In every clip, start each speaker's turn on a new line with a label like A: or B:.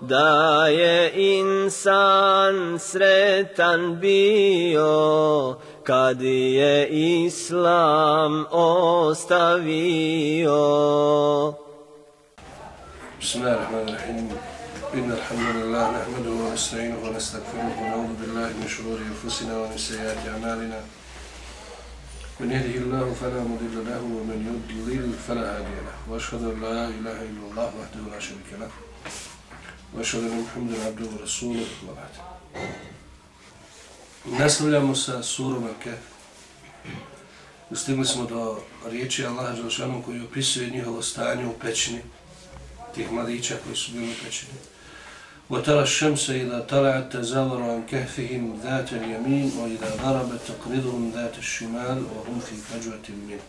A: da je insan sretan bio kad je islam ostavio.
B: Bismillahirrahmanirrahim. Inna alhamdulillah nahmadu wa nasta'inu wa nastaghfiruhu wa na'udhu billahi min shururi anfusina wa min sayyiati a'malina. من يهده الله فلا مضل له ومن يضلل فلا هادي له واشهد ان لا اله الا الله وحده لا شريك له وأشهد أن محمدا عبده ورسوله وبعد Nastavljamo sa surom Al-Kehf. Ustigli smo do riječi Allaha Đelšanu koji opisuje njihovo stanje u pećini, tih mladića koji su bili u pećini. وترى الشمس إذا طلعت تزاور عن كهفهم ذات اليمين وإذا غربت تقرضهم ذات الشمال وهم في فجوة منه.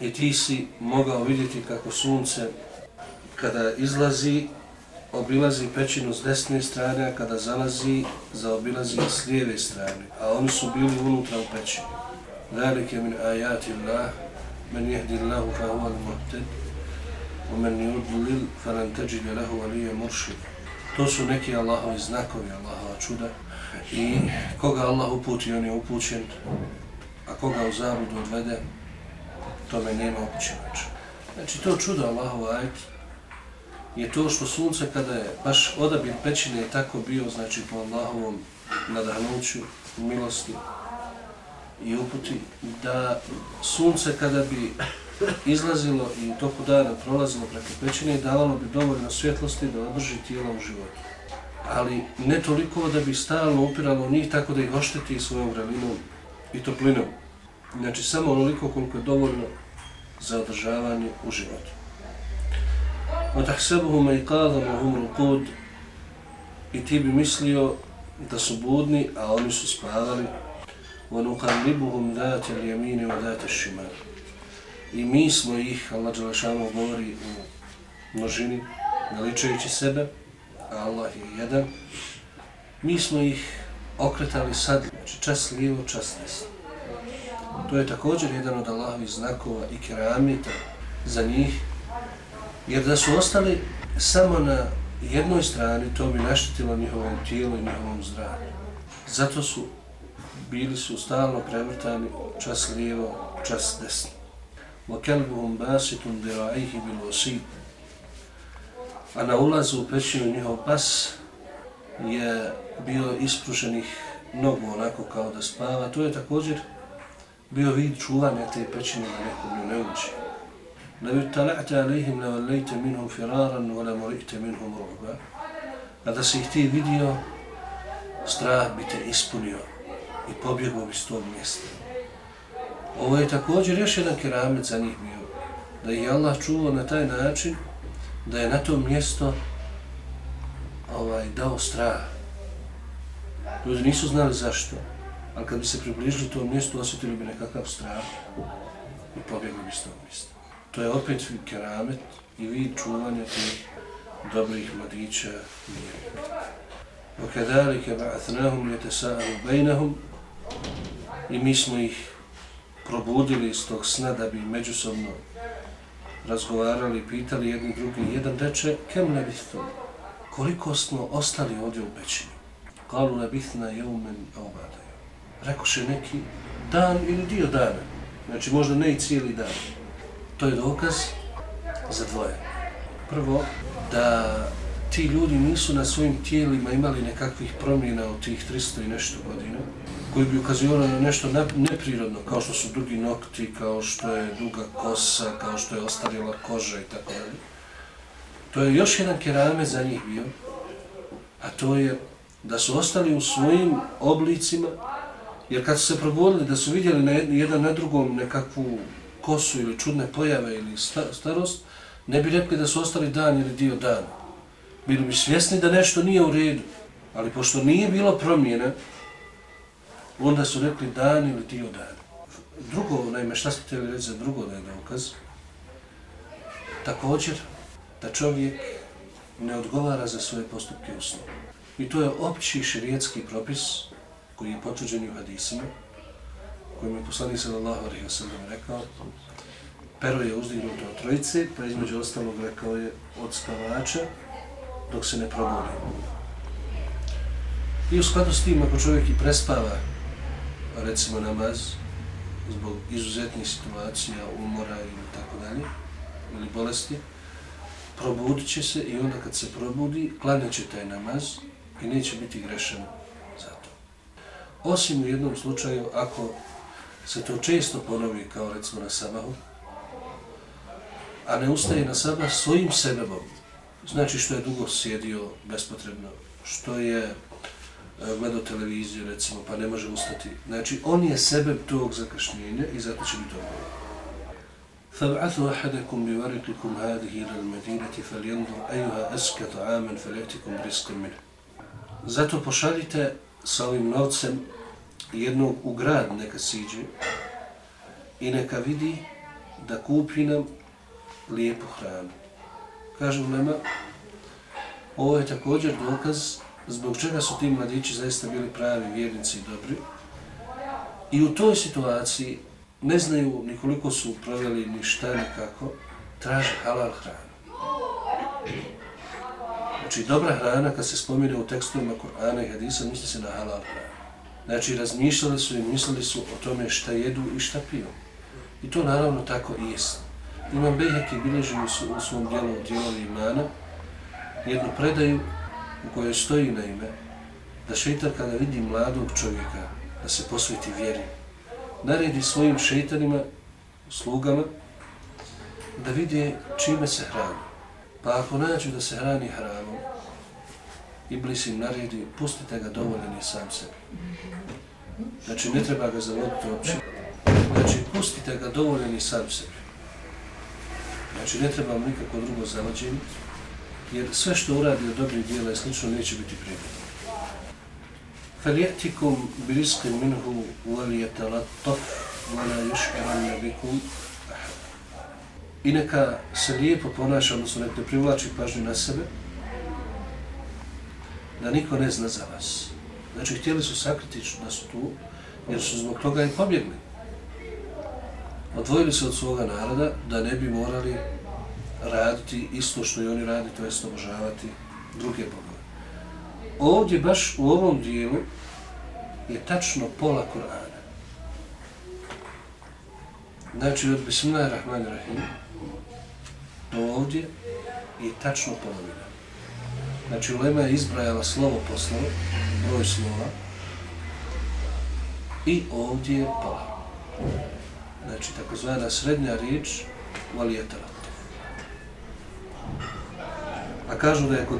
B: I ti si mogao vidjeti kako sunce kada izlazi obilazi pećinu s desne strane, a kada zalazi, zaobilazi s lijeve strane. A oni su bili unutra u pećini. Zalike min ajati Allah, men jehdi Allahu fa huwa al-muhted, wa men yudlil fa lan teđide lahu waliya muršid. To su neki Allahovi znakovi, Allahova čuda. I koga Allah uputi, on je upućen, a koga u zabludu odvede, tome nema upućenača. Znači, to čudo Allahova ajta, je to što sunce kada je baš odabir pećine je tako bio, znači po Allahovom nadahnuću, milosti i uputi, da sunce kada bi izlazilo i u toku dana prolazilo preko pećine i davalo bi dovoljno svjetlosti da održi tijelo u životu. Ali ne toliko da bi stalno upiralo u njih tako da ih ošteti svojom vrelinom i toplinom. Znači samo onoliko koliko je dovoljno za održavanje u životu. وتحسبهم ايقاظا وهم رقود i ti bi mislio da su budni, a oni su spavali. وَنُقَلِّبُهُمْ ذَاتَ الْيَمِينِ وَذَاتَ الشِّمَالِ I mi smo ih, Allah Đelešanu govori u množini, naličajući sebe, a Allah je jedan, mi smo ih okretali sad, znači čas lijevo, čas desno. To je također jedan od Allahovih znakova i keramita za njih, Jer da su ostali samo na jednoj strani, to bi naštetilo njihovom tijelu i njihovom zdravlju. Zato su bili su stalno prevrtani čas lijevo, čas desno. وَكَلْبُهُمْ بَاسِتٌ دِرَعِهِ بِلْوَسِيبُ A na ulazu u pećinu njihov pas je bio isprušenih nogu onako kao da spava. To je također bio vid čuvanja te pećine da nekom ne uči. لو اطلعت عليهم لوليت منهم فرارا firaran wa la muri'ta minhum. A da si ih ti vidio, strah bi te ispunio i pobjegao bi s tog mjesta. Ovo je također još jedan keramet za njih bio. Da je Allah čuvao na taj način da je na to mjesto ovaj, dao strah. Ljudi nisu znali zašto, ali kad bi se približili tom mjestu, osjetili bi nekakav strah i pobjegli bi s tog mjesta To je opet keramet i vid čuvanja tih dobrih mladića vjernika. وكذلك بعثناهم يتساءلوا بينهم i mi smo ih probudili iz tog sna da bi međusobno razgovarali i pitali jedni drugi. Jedan reče, kem ne bih to? Koliko smo ostali ovdje u pećini? Kalu ne bih na jeumen obadaju. Rekoše neki dan ili dio dana. Znači možda ne i cijeli dan. To je dokaz za dvoje. Prvo, da ti ljudi nisu na svojim tijelima imali nekakvih promjena od tih 300 i nešto godina, koji bi ukazivali na nešto neprirodno, kao što su dugi nokti, kao što je duga kosa, kao što je ostarila koža i tako dalje. To je još jedan kerame za njih bio, a to je da su ostali u svojim oblicima, jer kad su se probudili, da su vidjeli na jedan na drugom nekakvu kosu ili čudne pojave ili starost, ne bi rekli da su ostali dan ili dio dana. Bili bi svjesni da nešto nije u redu, ali pošto nije bilo promjena, onda su rekli dan ili dio dana. Drugo, naime, šta ste htjeli reći za drugo da je dokaz? Također, da čovjek ne odgovara za svoje postupke u snu. I to je opći širijetski propis koji je potvrđen u hadisima, kojim je poslanik sallallahu alaihi wa sallam rekao, pero je uzdignuto od trojice, pa između ostalog rekao je od spavača dok se ne probudi. I u skladu s tim, ako čovjek i prespava, recimo namaz, zbog izuzetnih situacija, umora ili tako dalje, ili bolesti, probudit će se i onda kad se probudi, klanjat će taj namaz i neće biti grešan za to. Osim u jednom slučaju, ako se to često ponovi, kao recimo na sabahu, a ne ustaje na sabah svojim sebebom, znači što je dugo sjedio bespotrebno, što je e, gledao televiziju recimo pa ne može ustati. Znači on je sebe tog zakašnjenja i zato će biti odgovor. فَبْعَثُوا أَحَدَكُمْ بِوَرِقِكُمْ هَذِهِ إِلَى الْمَدِينَةِ فَلْيَنْظُرْ أَيُّهَا أَسْكَ طَعَامًا فَلْيَأْتِكُمْ بِرِزْقٍ مِنْهُ Zato pošaljite sa ovim novcem jednog u grad neka siđe i neka vidi da kupi nam lijepu hranu. Kaže Ulema, ovo je također dokaz zbog čega su ti mladići zaista bili pravi vjernici i dobri. I u toj situaciji ne znaju nikoliko su proveli ni šta ni kako, traže halal hranu. Znači, dobra hrana, kad se spomine u tekstovima Kur'ana i Hadisa, misli se na halal hranu. Znači, razmišljali su i mislili su o tome šta jedu i šta piju. I to naravno tako i jest. Imam Bejheki bilježi su u svom dijelu dijelovi imana jednu predaju u kojoj stoji na ime da šeitan kada vidi mladog čovjeka da se posveti vjeri, naredi svojim šeitanima, slugama, da vide čime se hrani. Pa ako nađu da se hrani hranom, Iblis im naredi, pustite ga dovoljen je sam sebi. Znači, ne treba ga zavoditi uopće. Znači, pustite ga dovoljen je sam sebi. Znači, ne treba nikako drugo zavođenje, jer sve što uradi od dobrih dijela i slično neće biti primjeno. فَلْيَأْتِكُمْ بِرِسْقٍ مِنْهُ وَلِيَتَلَطَّفْ وَلَا يُشْكَرَنَّ بِكُمْ I neka se lijepo ponaša, odnosno nek ne privlači pažnju na sebe, da niko ne zna za vas. Znači, htjeli su sakriti nas su tu, jer su zbog toga i pobjegli odvojili se od svoga naroda da ne bi morali raditi isto što i oni radi, to jest obožavati druge bogove. Ovdje, baš u ovom dijelu, je tačno pola Korana. Znači, od Bismillahirrahmanirrahim do ovdje je tačno polovina. Znači, ulema je izbrajala slovo po slovo, broj slova, i ovdje je pola. Znači, takozvana srednja riječ, valijetara. A kažu da je kod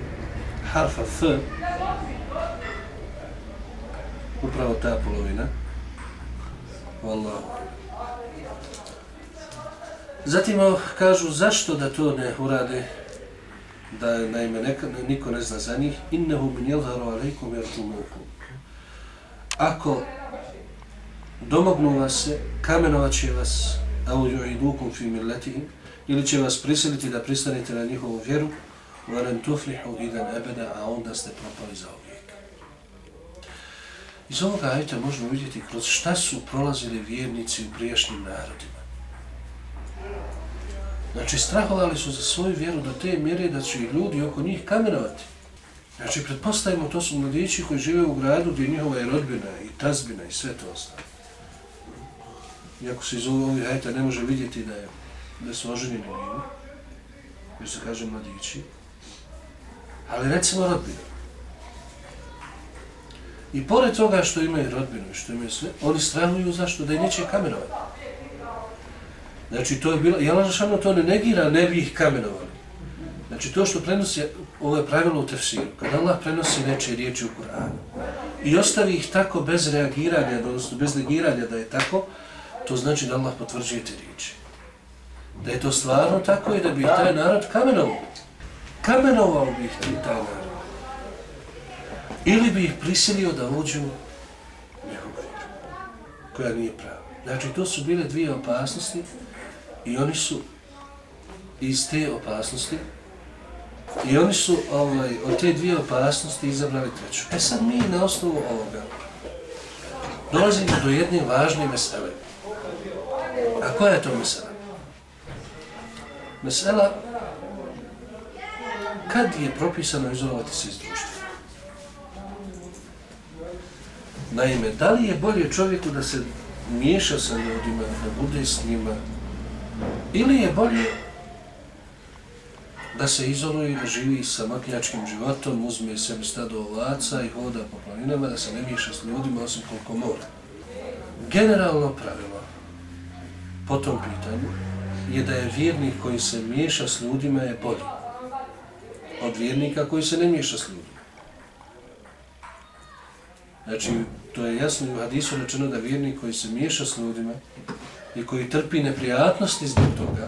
B: harfa F upravo ta polovina. Wallahu. Zatim kažu zašto da to ne urade da naime neka, niko ne zna za njih. Innehu min yadhharu alaykum yarjumukum. Ako domognu vas se kamenovaće vas au ju'idukum fi milletihim, ili će vas prisiliti da pristanete na njihovu vjeru varen tuflihu idan abada a onda ste propali za uvijek. Iz ovoga ajta možemo vidjeti kroz šta su prolazili vjernici u prijašnjim narodima. Znači, strahovali su za svoju vjeru do te mjere da će ljudi oko njih kamenovati. Znači, pretpostavimo, to su mladići koji žive u gradu gdje njihova je rodbina i tazbina i sve to ostalo. Iako se iz ovih ajta ne može vidjeti da, je, da su oženjeni njima, jer se kaže mladići, ali recimo rodbina. I pored toga što imaju rodbinu i što imaju sve, oni strahuju zašto da je neće kamerovati. Znači to je bilo, Jala Žešano to ne negira, ne bi ih kamenovali. Znači to što prenosi, ovo je pravilo u tefsiru, kad Allah prenosi neče riječi u Kur'anu i ostavi ih tako bez reagiranja, odnosno bez negiranja da je tako, to znači da Allah potvrđuje te riječi. Da je to stvarno tako i da bi taj narod kamenovao kamenovao bi ih ti taj narod. Ili bi ih prisilio da uđu njegovu koja nije prava. Znači, to su bile dvije opasnosti i oni su iz te opasnosti i oni su ovaj, od te dvije opasnosti izabrali treću. E sad mi na osnovu ovoga dolazimo do jedne važne mesele. A koja je to mesela? Mesela kad je propisano izolovati se iz društva? Naime, da li je bolje čovjeku da se miješa sa ljudima, da bude s njima, ili je bolje da se izoluje i da živi sa makljačkim životom, uzme sebi stado ovaca i hoda po planinama, da se ne miješa s ljudima osim koliko mora. Generalno pravilo po tom pitanju je da je vjernik koji se miješa s ljudima je bolji od vjernika koji se ne miješa s ljudima. Znači, to je jasno i u hadisu rečeno da vjernik koji se miješa s ljudima i koji trpi neprijatnosti zbog toga,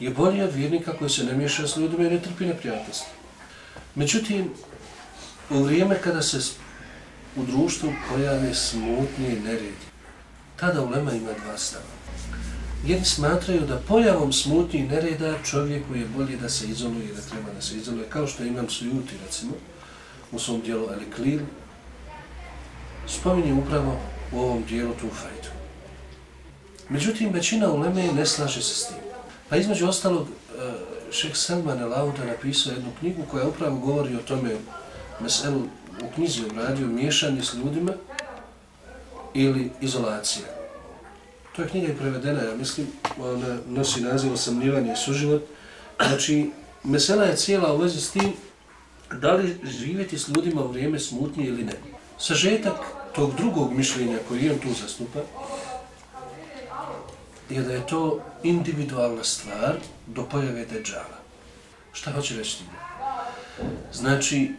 B: je bolji od vjernika koji se ne miješa s ljudima i ne trpi neprijatnosti. Međutim, u vrijeme kada se u društvu pojave smutni i neredi, tada ulema ima dva stava. Jedni smatraju da pojavom smutnji i nereda čovjeku je bolje da se izoluje i da treba da se izoluje, kao što imam sujuti, recimo, u svom dijelu Aliklil, spominje upravo u ovom dijelu tu. Međutim, većina uleme ne slaže se s tim. Pa između ostalog, e, Šek Selman El Auda napisao jednu knjigu koja upravo govori o tome meselu u knjizi obradio miješanje s ljudima ili izolacija. To je knjiga i prevedena, ja mislim, ona nosi naziv Osamljivanje i suživot. Znači, mesela je cijela u vezi s tim da li živjeti s ljudima u vrijeme smutnje ili ne. Sažetak tog drugog mišljenja koji on tu zastupa je da je to individualna stvar do pojave deđala. Šta hoće reći tim? Znači,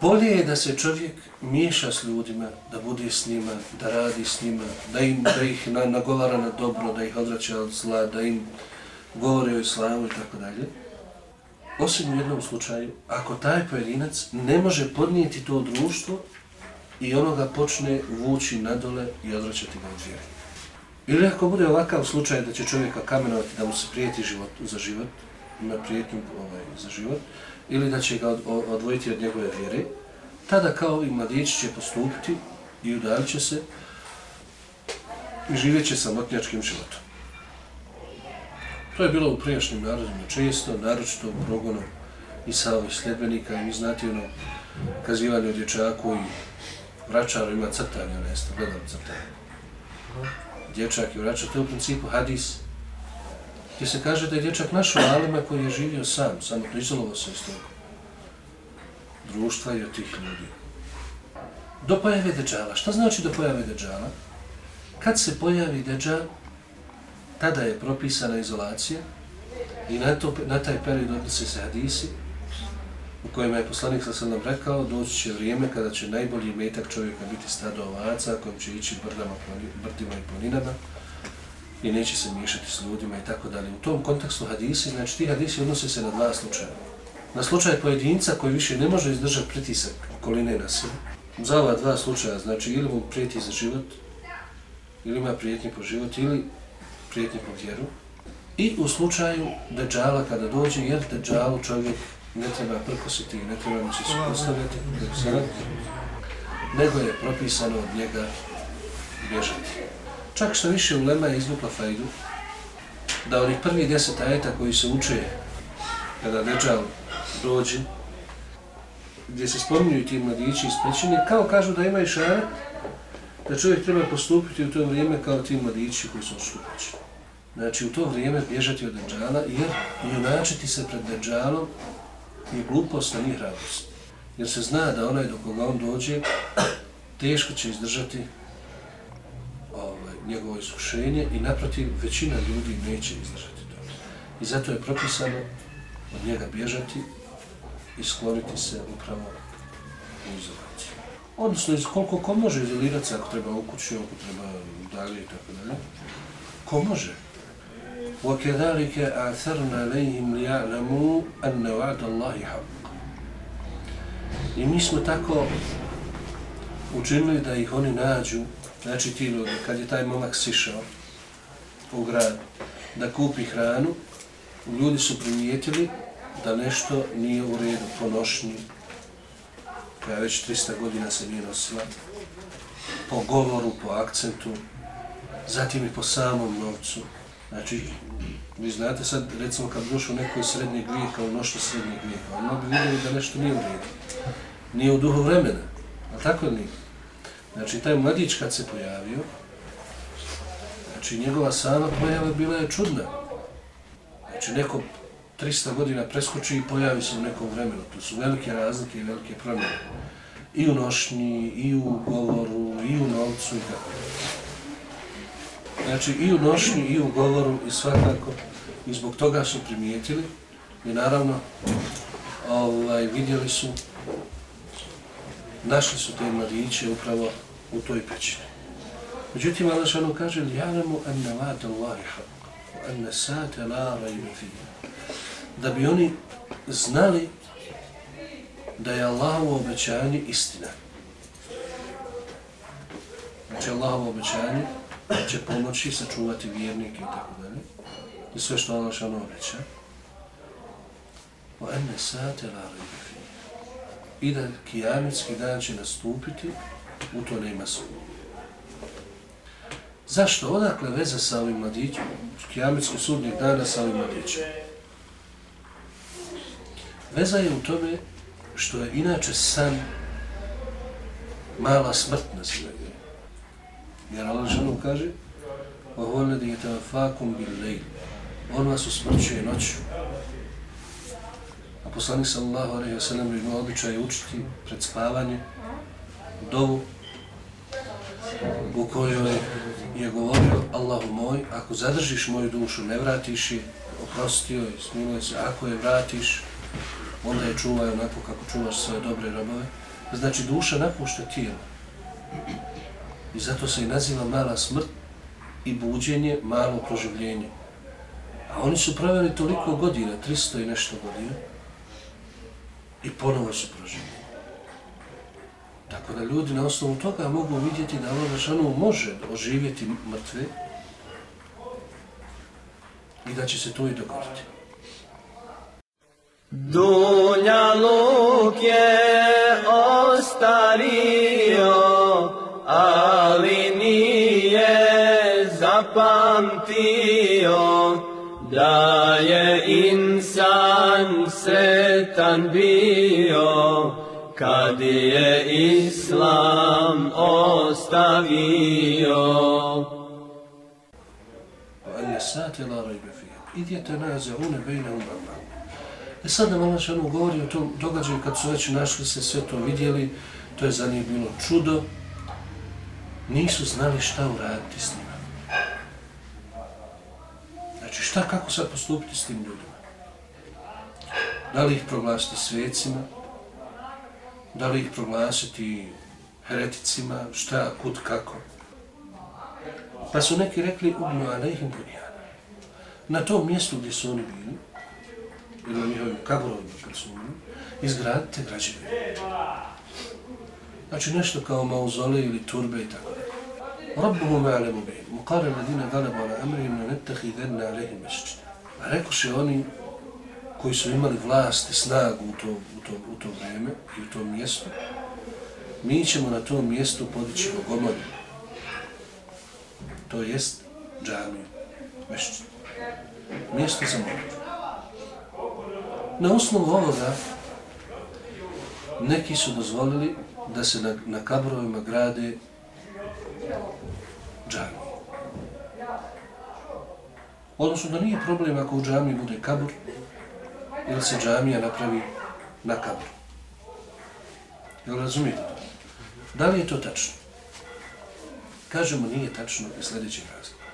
B: Bolje je da se čovjek miješa s ljudima, da bude s njima, da radi s njima, da, im, da ih na, nagovara na dobro, da ih odvraća od zla, da im govori o islamu i tako dalje. Osim u jednom slučaju, ako taj pojedinac ne može podnijeti to društvo i ono ga počne vući nadole i odvraćati ga od vjeri. Ili ako bude ovakav slučaj da će čovjeka kamenovati da mu se prijeti život, za život, na prijetnju ovaj, za život, ili da će ga odvojiti od njegove vjere, tada kao i mladić će postupiti i udalit će se i živjet će samotnjačkim životom. To je bilo u prijašnjim narodima često, naročito u progonu i sa ovih sljedbenika i mi znati ono kazivanje o dječaku i vračaru ima crtanje, ono jeste, gledam crtanje. Dječak i vraća, to je u principu hadis gdje se kaže da je dječak našao alima koji je živio sam, samo izolovao se iz tog društva i od tih ljudi. Do pojave deđala. Šta znači do pojave deđala? Kad se pojavi deđal, tada je propisana izolacija i na, to, na taj period odnose se hadisi u kojima je poslanik sa nam rekao doći će vrijeme kada će najbolji metak čovjeka biti stado ovaca kojim će ići brdama, brdima i planinama i neće se miješati s ljudima i tako dalje. U tom kontekstu hadisi, znači ti hadisi odnose se na dva slučaja. Na slučaj pojedinca koji više ne može izdržati pritisak okoline na sebe. Za ova dva slučaja, znači ili mu prijeti za život, ili ima prijetnje po život, ili prijetnje po vjeru. I u slučaju deđala kada dođe, jer deđalu čovjek ne treba prkositi, ne treba mu se supostaviti, nego je propisano od njega bježati. Čak što više ulema je izvukla fajdu, da onih prvih deset ajeta koji se uče kada Dejjal dođe, gdje se spominju ti mladići iz pećine, kao kažu da imaju šare, da čovjek treba postupiti u to vrijeme kao ti mladići koji su ušli Znači u to vrijeme bježati od Dejjala, jer i se pred Dejjalom je glupost, a nije radost. Jer se zna da onaj do koga on dođe, teško će izdržati ovaj, njegovo iskušenje i naprotiv većina ljudi neće izdržati to. I zato je propisano od njega bježati i skloniti se upravo u izolaciju. Odnosno, koliko ko može izolirati se ako treba u kuću, ako treba dalje i tako dalje. Ko može? وَكَذَلِكَ أَعْثَرْنَا لَيْهِمْ لِيَعْلَمُوا أَنَّ وَعْدَ اللَّهِ حَقٌ I mi smo tako učinili da ih oni nađu znači ti ljudi, kad je taj momak sišao u grad da kupi hranu, ljudi su primijetili da nešto nije u redu po nošnji, koja već 300 godina se nije nosila, po govoru, po akcentu, zatim i po samom novcu. Znači, vi znate sad, recimo kad došlo neko iz srednjeg vijeka u nošto srednjeg vijeka, ono bi vidjeli da nešto nije u redu. Nije u duhu vremena, a tako ni. Znači, taj mladić kad se pojavio, znači, njegova sama pojava bila je čudna. Znači, neko 300 godina preskoči i pojavi se u nekom vremenu. To su velike razlike i velike promjene. I u nošnji, i u govoru, i u novcu i tako. Znači i u nošnju i u govoru i svakako i zbog toga su primijetili i naravno ovaj, vidjeli su, našli su te mladiće upravo u toj pećini. Međutim, Alešanu kaže, Jalemu en nevata Allahi haqqa, en ne sate lava Da bi oni znali da je Allahovo obećanje istina. Znači Allahovo obećanje će pomoći sačuvati vjernike i tako dalje. I sve što Allah šano obeća. O ene sate la rifi. I da kijametski dan će nastupiti, u to nema sumnje. Zašto? Odakle veze sa ovim mladićem? Kijametski sudnik dana sa ovim mladićem. Veza je u tome što je inače san mala smrt na. Jer Allah šanom kaže وَهُوَ الَّذِي يَتَوَفَاكُمْ بِالْلَيْلِ On vas usmrćuje noću poslanik sallallahu alejhi ve sellem imao običaj učiti pred spavanje dovu u kojoj je govorio Allahu moj, ako zadržiš moju dušu, ne vratiš je, oprostio je, smiluje se, ako je vratiš, onda je čuvaj onako kako čuvaš svoje dobre robove. Znači, duša napušta tijelo. I zato se i naziva mala smrt i buđenje, malo proživljenje. A oni su pravili toliko godina, 300 i nešto godina, i ponovo su proživljeni. Tako da ljudi na osnovu toga mogu vidjeti da Allah Žešanu može oživjeti mrtve i da će se to i dogoditi.
A: Dunja zapamtio da je insan sretan bio kad je islam ostavio
B: وأن الساعة لا ريب فيها idjete na zaune bejne umrama. E sad nam Allah šanu govori o tom događaju kad su već našli se sve to vidjeli, to je za njih bilo čudo, nisu znali šta uraditi s njima. Šta, kako sad postupiti s tim ljudima? Da li ih proglasiti svecima? Da li ih proglasiti hereticima? Šta, kud, kako? Pa su neki rekli, ubnu alejhim bunjana. Na tom mjestu gdje su oni bili, ili na njihovim kaburovima kad su bili, izgradite građevine. Znači nešto kao mauzole ili turbe i tako. Rabbuhu ma'alamu bihim. Muqara ladina galabu ala amrihim na nettahidenna alehim mešćin. A rekoše oni koji su imali vlast i snagu u to, u to, u to vreme i u tom mjestu, mi ćemo na tom mjestu podići bogomolju. To jest džamiju, mešćin. Mjesto za molitvu. Na osnovu ovoga, neki su dozvolili da se na, na kabrovima grade džamije. Odnosno da nije problem ako u džamiji bude kabur ili se džamija napravi na kabru. Jel razumijete to? Da li je to tačno? Kažemo nije tačno iz sljedećeg razloga.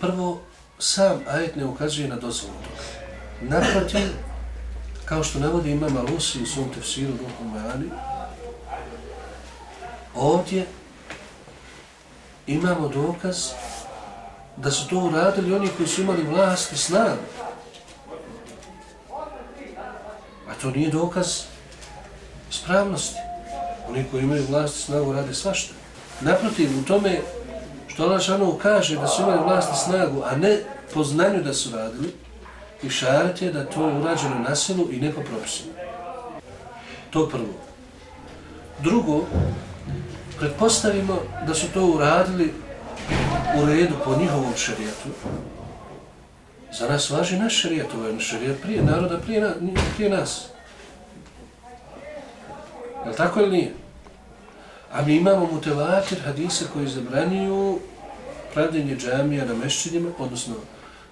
B: Prvo, sam ajet ne ukazuje na dozvolu toga. Naprotiv, kao što navodi imam Alusi u svom tefsiru Ruhu Mani, ovdje imamo dokaz da su to uradili oni koji su imali vlast i snagu. A to nije dokaz spravnosti. Oni koji imaju vlast i snagu rade svašta. Naprotiv, u tome što Allah Žanovu kaže da su imali vlast i snagu, a ne po znanju da su radili, i šaret je da to je urađeno na silu i ne po propisima. To prvo. Drugo, pretpostavimo da su to uradili u redu po njihovom šarijetu, za nas važi naš šarijet, ovo je šarijet prije naroda, prije, na, prije nas. Je li tako ili nije? A mi imamo mutevatir hadise koji zabranjuju pravljenje džamija na mešćinima, odnosno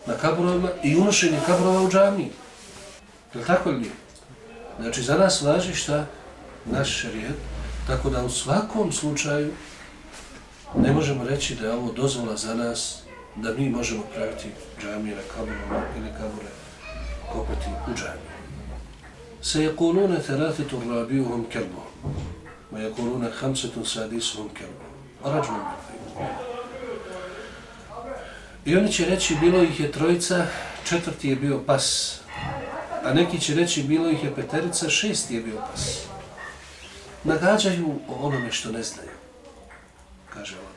B: na kaburovima i unošenje kaburova u džamiji. Je li tako ili nije? Znači, za nas važi šta? Naš šarijet. Tako da u svakom slučaju ne možemo reći da je ovo dozvola za nas da mi možemo praviti džamije na kaburovima ili kabure kopati u džamije. Se je kulune teratetu rabijuhom kelbuhom. Ma je kulune sadisuhum sadisuhom kelbuhom. Rađujem. I oni će reći bilo ih je trojica, četvrti je bio pas. A neki će reći bilo ih je peterica, šesti je bio pas. Nagađaju o onome što ne znaju Kaže Allah.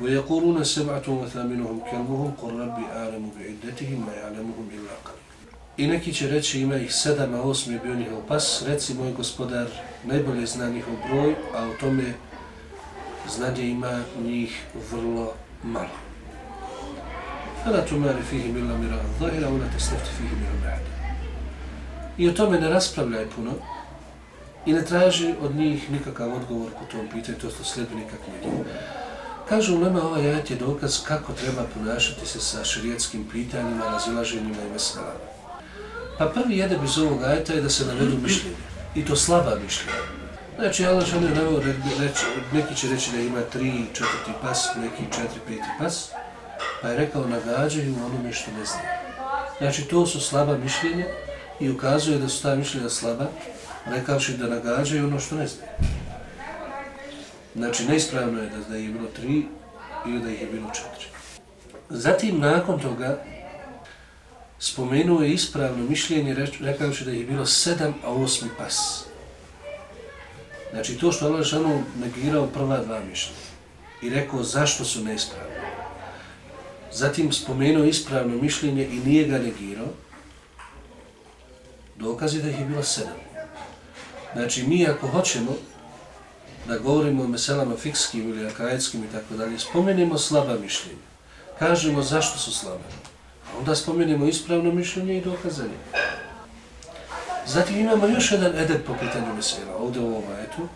B: ويقولون سبعة وثامنهم كلبهم قل ربي أعلم بعدتهم ما يعلمهم إلا قليل I neki će reći ima ih sedam, a osmi je bio njihov pas, reci moj gospodar, najbolje zna njihov broj, a u tome znanje ima njih vrlo malo. فلا تماري فيهم إلا مراء الظاهرة ولا تستفت فيهم إلا بعد I o tome ne raspravljaj puno i ne traži od njih nikakav odgovor po tom pitanju, to su sljedbenika knjige. Kažu u Lema, ovaj ajat je dokaz kako treba ponašati se sa širijetskim pitanjima, razilaženjima i meselama. Pa prvi jedeb iz ovog ajeta je da se navedu mišljenje. I to slaba mišljenja. Znači, Allah žele naveo, neki će reći da ima tri, četvrti pas, neki četiri, peti pas pa je rekao nagađaju onome što ne zna. Znači to su slaba mišljenja i ukazuje da su ta mišljenja slaba, rekavši da nagađaju ono što ne zna. Znači neispravno je da, da je bilo tri ili da ih je bilo četiri. Zatim nakon toga spomenuo je ispravno mišljenje rekavši da je bilo sedam, a osmi pas. Znači to što Allah Žanu negirao prva dva mišljenja i rekao zašto su neispravni zatim spomenuo ispravno mišljenje i nije ga negirao, dokazi da ih je bilo sedam. Znači, mi ako hoćemo da govorimo o meselama fikskim ili akajetskim i tako dalje, spomenemo slaba mišljenja. Kažemo zašto su slabe. A onda spomenemo ispravno mišljenje i dokazanje. Zatim imamo još jedan edep po pitanju mesela, ovdje u ovom ajetu.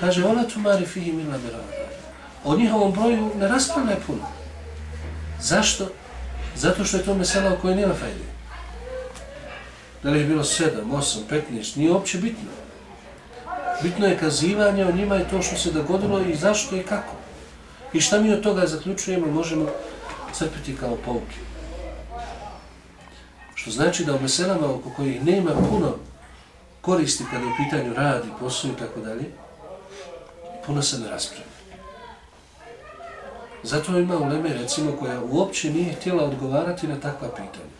B: Kaže, ona tu mari fihi mila berada. O njihovom broju ne raspravlja puno. Zašto? Zato što je to mesela u kojoj nema fajde. Da li je bilo 7, 8, 15, nije uopće bitno. Bitno je kazivanje o njima i to što se dogodilo i zašto i kako. I šta mi od toga zaključujemo možemo crpiti kao pouke. Što znači da u meselama oko kojih nema puno koristi kada u pitanju radi, posao i tako dalje, puno se ne raspravlja. Zato ima u Leme, recimo, koja uopće nije htjela odgovarati na takva pitanja.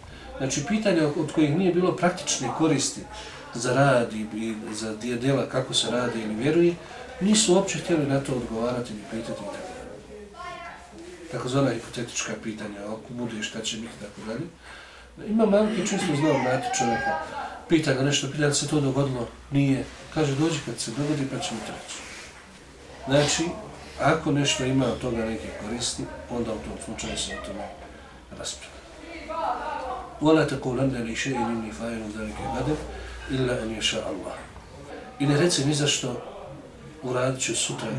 B: Znači, pitanja od kojih nije bilo praktične koristi za rad i za djela kako se radi ili vjeruje, nisu uopće htjeli na to odgovarati ni pitati tako dalje. Zvana hipotetička pitanja, ako bude šta će biti, tako dalje. Ima malki čisto znao vrati čovjeka, pita ga nešto, pita da se to dogodilo, nije. Kaže, dođi kad se dogodi, pa ćemo treći. Znači, ako nešto ima od toga neke koristi, onda u tom slučaju se o tome raspravlja. ولا تقولن لشيء اني فاعل ذلك غدا الا ان يشاء الله. I ne reci ni zašto uradit ću sutra,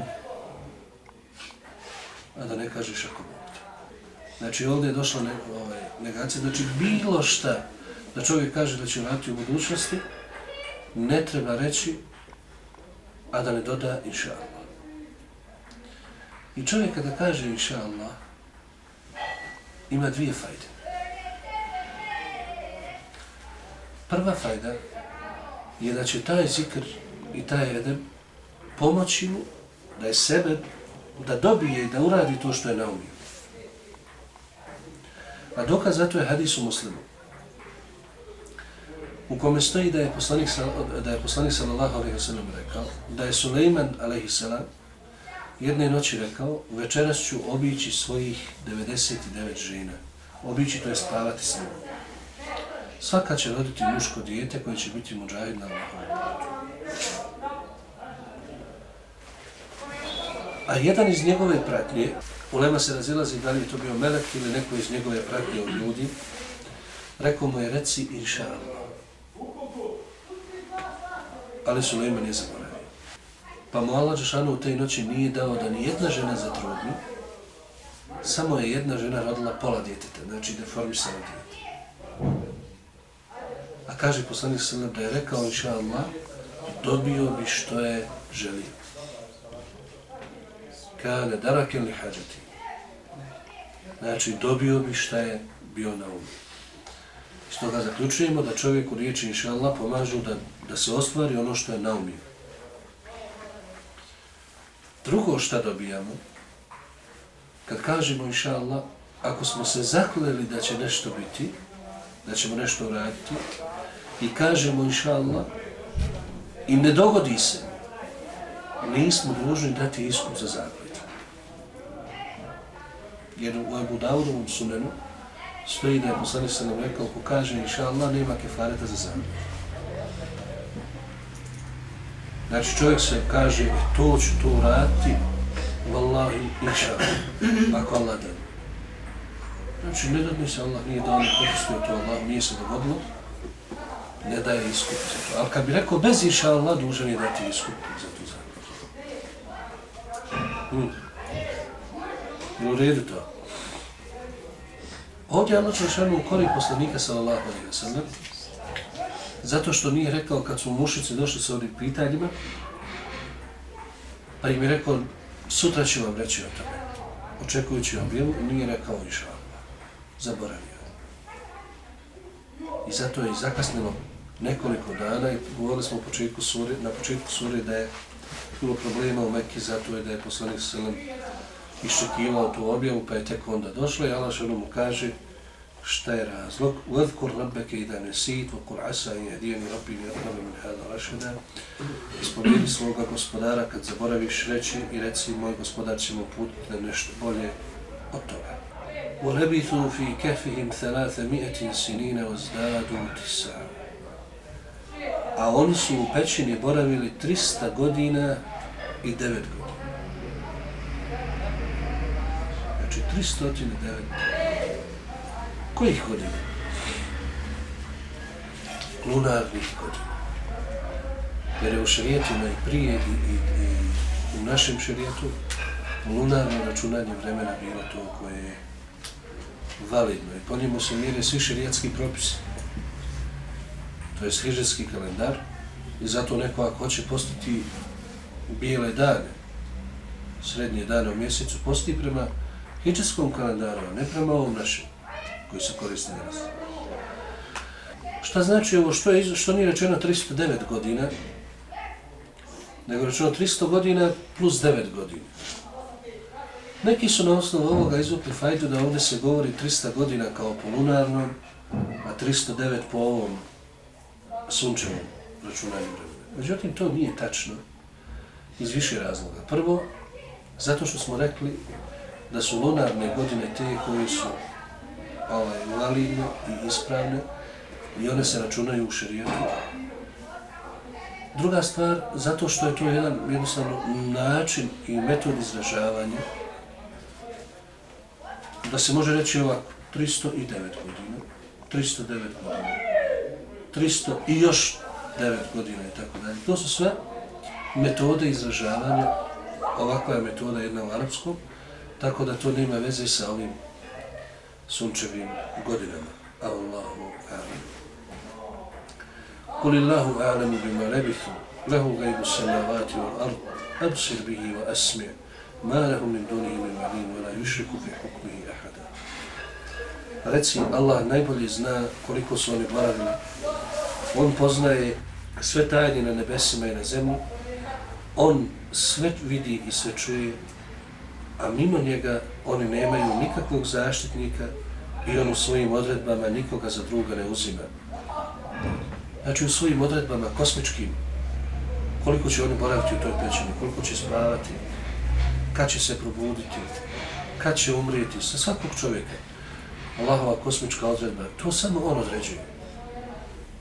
B: a da ne kažeš ako Bog Znači ovdje je došla ne, ovaj, negacija, znači bilo šta da čovjek kaže da će uraditi u budućnosti, ne treba reći, a da ne doda inša Allah. I čovjek kada kaže inša Allah, ima dvije fajde. Prva fajda je da će taj zikr i taj edem pomoći mu da je sebe, da dobije i da uradi to što je naumio. A dokaz zato je hadis u muslimu. U kome stoji da je poslanik, da je poslanik sallallahu alaihi sallam rekao, da je Suleiman alaihi sallam jedne noći rekao, večeras ću obići svojih 99 žena. Obići to je spavati s njima. Svaka će roditi muško dijete koje će biti muđahid na Allahovom A jedan iz njegove pratnje, u Lema se razilazi da li je to bio melek ili neko iz njegove pratnje od ljudi, rekao mu je reci inša Allah. Ali Suleiman je zaboravio. Pa mu Allah Žešanu u tej noći nije dao da ni jedna žena zatrudni, samo je jedna žena rodila pola djeteta, znači deformisano djeteta. A kaže poslanik sallam da je rekao inša Allah, dobio bi što je želio kane darake li hađati. Znači, dobio bi što je bio na umu. Iz toga zaključujemo da čovjek u riječi inša Allah pomažu da, da se ostvari ono što je na umu. Drugo šta dobijamo, kad kažemo inša Allah, ako smo se zakleli da će nešto biti, da ćemo nešto uraditi, i kažemo inša Allah, i ne dogodi se, nismo dužni dati iskup za zakon jer u Ebu Daudovom sunenu stoji da je poslanik se nam rekao, ko kaže inša Allah, nema kefareta za zemlju. Znači čovjek se kaže, e, to ću to uraditi, vallahi, inša Allah, ako Allah da. Znači, ne mi se Allah, nije dao, ne propustio to Allah, nije se dogodilo, ne daje iskup za to. Ali kad bi rekao, bez iša Allah, dužan je dati iskup za tu zakon. Hmm. U redu to. Ovdje Allah Češanu ukori poslanika sallallahu alaihi wa sallam, zato što nije rekao kad su mušice došli sa ovim pitanjima, pa im je rekao, sutra ću vam reći o tome. Očekujući objavu, nije rekao iša Zaboravio. I zato je zakasnilo nekoliko dana i govorili smo u početku sure, na početku sure da je bilo problema u Mekki, zato je da je poslanik Selem iščekivao tu objavu, pa je tek onda došlo i Allah što mu kaže šta je razlog. Uvadkur rabbeke i da ne sit, vakur asa i jedijeni rabbi mi akrame min hada rašada. Ispomeni svoga gospodara kad zaboraviš reći i reci moj gospodar će mu putiti na nešto bolje od toga. وَلَبِثُوا فِي كَفِهِمْ ثَلَاثَ مِئَةٍ سِنِينَ وَزْدَادُوا تِسَا A oni su u pećini boravili 300 godina i 9 godina. znači 309 kojih godina? lunarnih godina jer je u šarijetima i prije i, i, i u našem šarijetu lunarno računanje vremena bilo to koje je validno i po njemu se mire svi šerijatski propisi. To je hiđarski kalendar i zato neko ako hoće postati bijele dane, srednje dane u mjesecu, posti prema hiđarskom kalendaru, a ne prema ovom našem koji se koristi danas. Šta znači ovo što, je, što nije rečeno 309 godina, nego rečeno 300 godina plus 9 godina. Neki su na osnovu ovoga izvukli fajdu da ovdje se govori 300 godina kao po lunarnom, a 309 po ovom sunčevom računanju vremena. Međutim, to nije tačno iz više razloga. Prvo, zato što smo rekli da su lunarne godine te koje su ovaj, validne i ispravne i one se računaju u širijetu. Druga stvar, zato što je to jedan jednostavno način i metod izražavanja da se može reći ovako, 309 godina, 309 godina, 300 i još 9 godina i tako dalje. To su sve metode izražavanja, ovakva je metoda jedna u arapskom, tako da to nema veze sa ovim sunčevim godinama. Allahu alam. Kul illahu a'lamu bima lebithu, lehu gajbu samavati wal ard, absir bihi wa asmi' ma lahum min dunihi min alim, wa la yushriku fi hukmihi. Reci, Allah najbolje zna koliko su oni boravili. On poznaje sve tajne na nebesima i na zemlji. On sve vidi i sve čuje, a mimo njega oni nemaju nikakvog zaštitnika i on u svojim odredbama nikoga za druga ne uzima. Znači u svojim odredbama kosmičkim, koliko će oni boraviti u toj pećini, koliko će spavati, kad će se probuditi, kad će umrijeti, sa svakog čovjeka. Allahova kosmička odredba, to samo on određuje.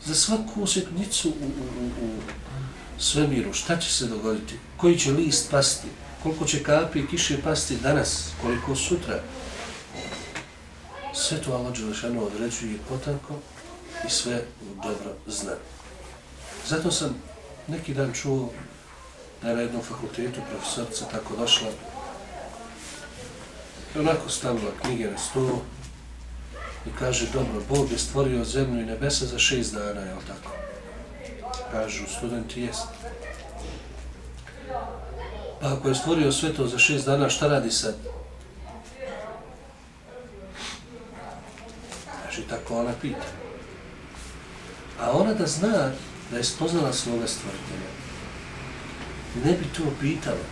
B: Za svaku osjetnicu u, u, u, u svemiru, šta će se dogoditi, koji će list pasti, koliko će kapi i kiše pasti danas, koliko sutra. Sve to Allah Đelešanu određuje potanko i sve dobro zna. Zato sam neki dan čuo da je na jednom fakultetu profesorca tako došla onako stavila knjige na stolu i kaže, dobro, Bog je stvorio zemlju i nebesa za šest dana, je li tako? Kažu, studenti, jest. Pa ako je stvorio sve to za šest dana, šta radi sad? Kaže, tako ona pita. A ona da zna da je spoznala svoga stvoritelja, ne bi to pitala.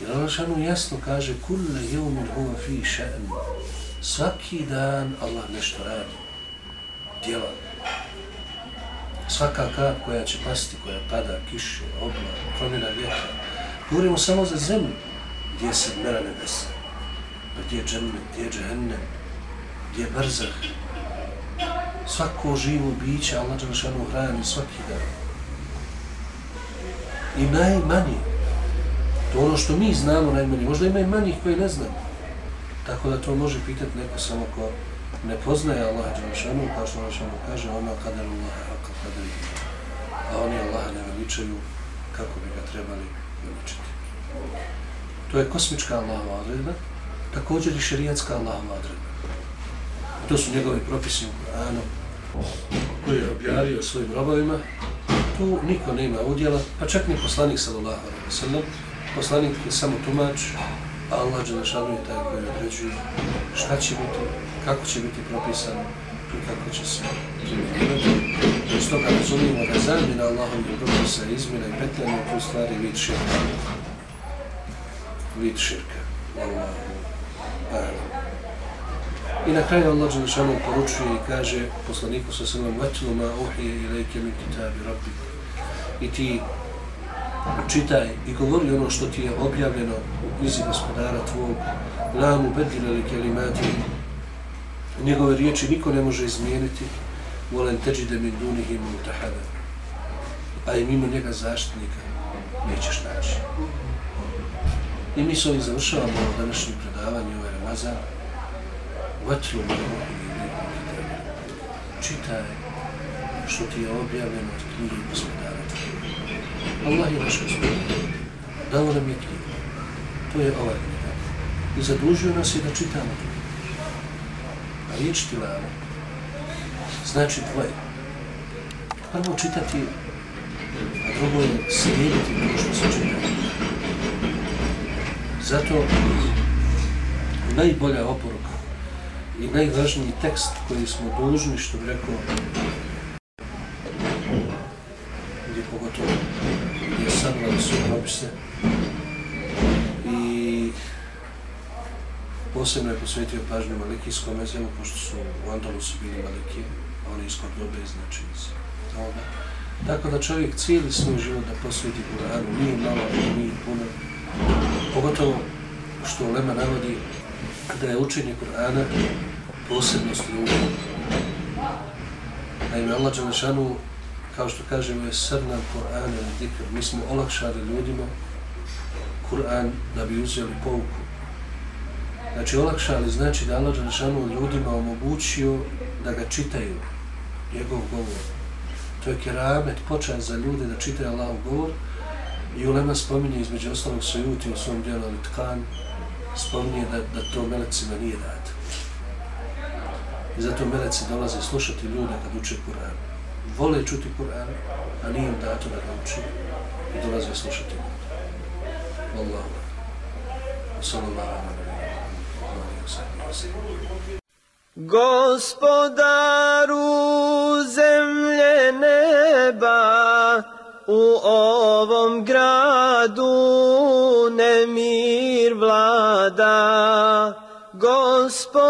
B: Jer Allah šanu jasno kaže, kulle jeumin huva fi še'nu. Svaki dan Allah nešto radi. Djela. Svaka kap koja će pasti, koja pada, kiše, obla, promjena vjetra, Govorimo samo za zemlju, gdje je sedmera nebesa, pa gdje je džennet, gdje je džehennem, gdje je brzah. Svako živo biće, Allah Đelšanu hrani svaki dan. I najmanje to ono što mi znamo najmanje. možda ima i manjih koje ne znamo. Tako da to može pitati neko samo ko ne poznaje Allah Đelešanu, kao što Đelešanu kaže, ona kader Allah, ako kader A oni Allah ne veličaju kako bi ga trebali veličiti. To je kosmička Allahova odredba, također i šerijatska Allahova odredba. To su njegovi propisi u Koranu koji je objavio svojim robovima. Tu niko nema udjela, pa čak ni poslanik sallallahu alaihi wa sallam. Poslanik je samo tumač, Allah Đelešanu je taj koji određuje šta će biti, kako će biti propisano i kako će se primjenjivati. Iz toga razumijemo da zamjena Allahovih propisa izmjena i petljanja u tu stvari vid širka. Vid širka. I na kraju Allah Đelešanu poručuje i kaže poslaniku sa sallam Vatlu ma uhije i lejke min kitabi rabbi. I ti čitaj i govori ono što ti je objavljeno u knjizi gospodara tvog. lamu bedile li kelimati. Njegove riječi niko ne može izmijeniti volen teđide min dunih imu tahada. A i mimo njega zaštitnika nećeš naći. I mi s ovim završavamo današnje predavanje ovaj Ramazan. Vatlu mi Čitaj što ti je objavljeno od knjige gospodara. Allah je naš gospodar. Dao nam je knjigu. To je ovaj knjiga. I zadužio nas je da čitamo. riječ tilava znači dvoje. Prvo čitati, a drugo je slijediti to što se čita. Zato najbolja oporuka i najvažniji tekst koji smo dužni, što bi rekao, pogotovo gdje je sadla su propise i posebno je posvetio pažnju malikijskom mezemu, pošto su u Andalusu bili malikije, a oni iskod dobe, znači iz toga. Tako da čovjek cijeli svoj život da posveti Kur'anu, nije malo, nije puno, pogotovo što Lema navodi da je učenje Kur'ana posebnost ljubav. Naime, Allah Đelešanu kao što kažemo, je srna Kur'ana i dikr. Mi smo olakšali ljudima Kur'an da bi uzeli pouku. Znači, olakšali znači da Allah Đalešanu ljudima omogućio da ga čitaju, njegov govor. To je keramet, počas za ljude da čitaju Allahov govor. I Ulema spominje između ostalog Sojuti u svom djelu Litkan, spominje da, da to melecima nije dato. I zato meleci dolaze slušati ljude kad uče Kur'an. Vole čuti Kur'an, a nije im dato da ga uči i dolaze slušati ljude. Wallahu. Sallallahu.
A: Gospodaru zemlje neba, u ovom gradu nemir vlada. Gospodaru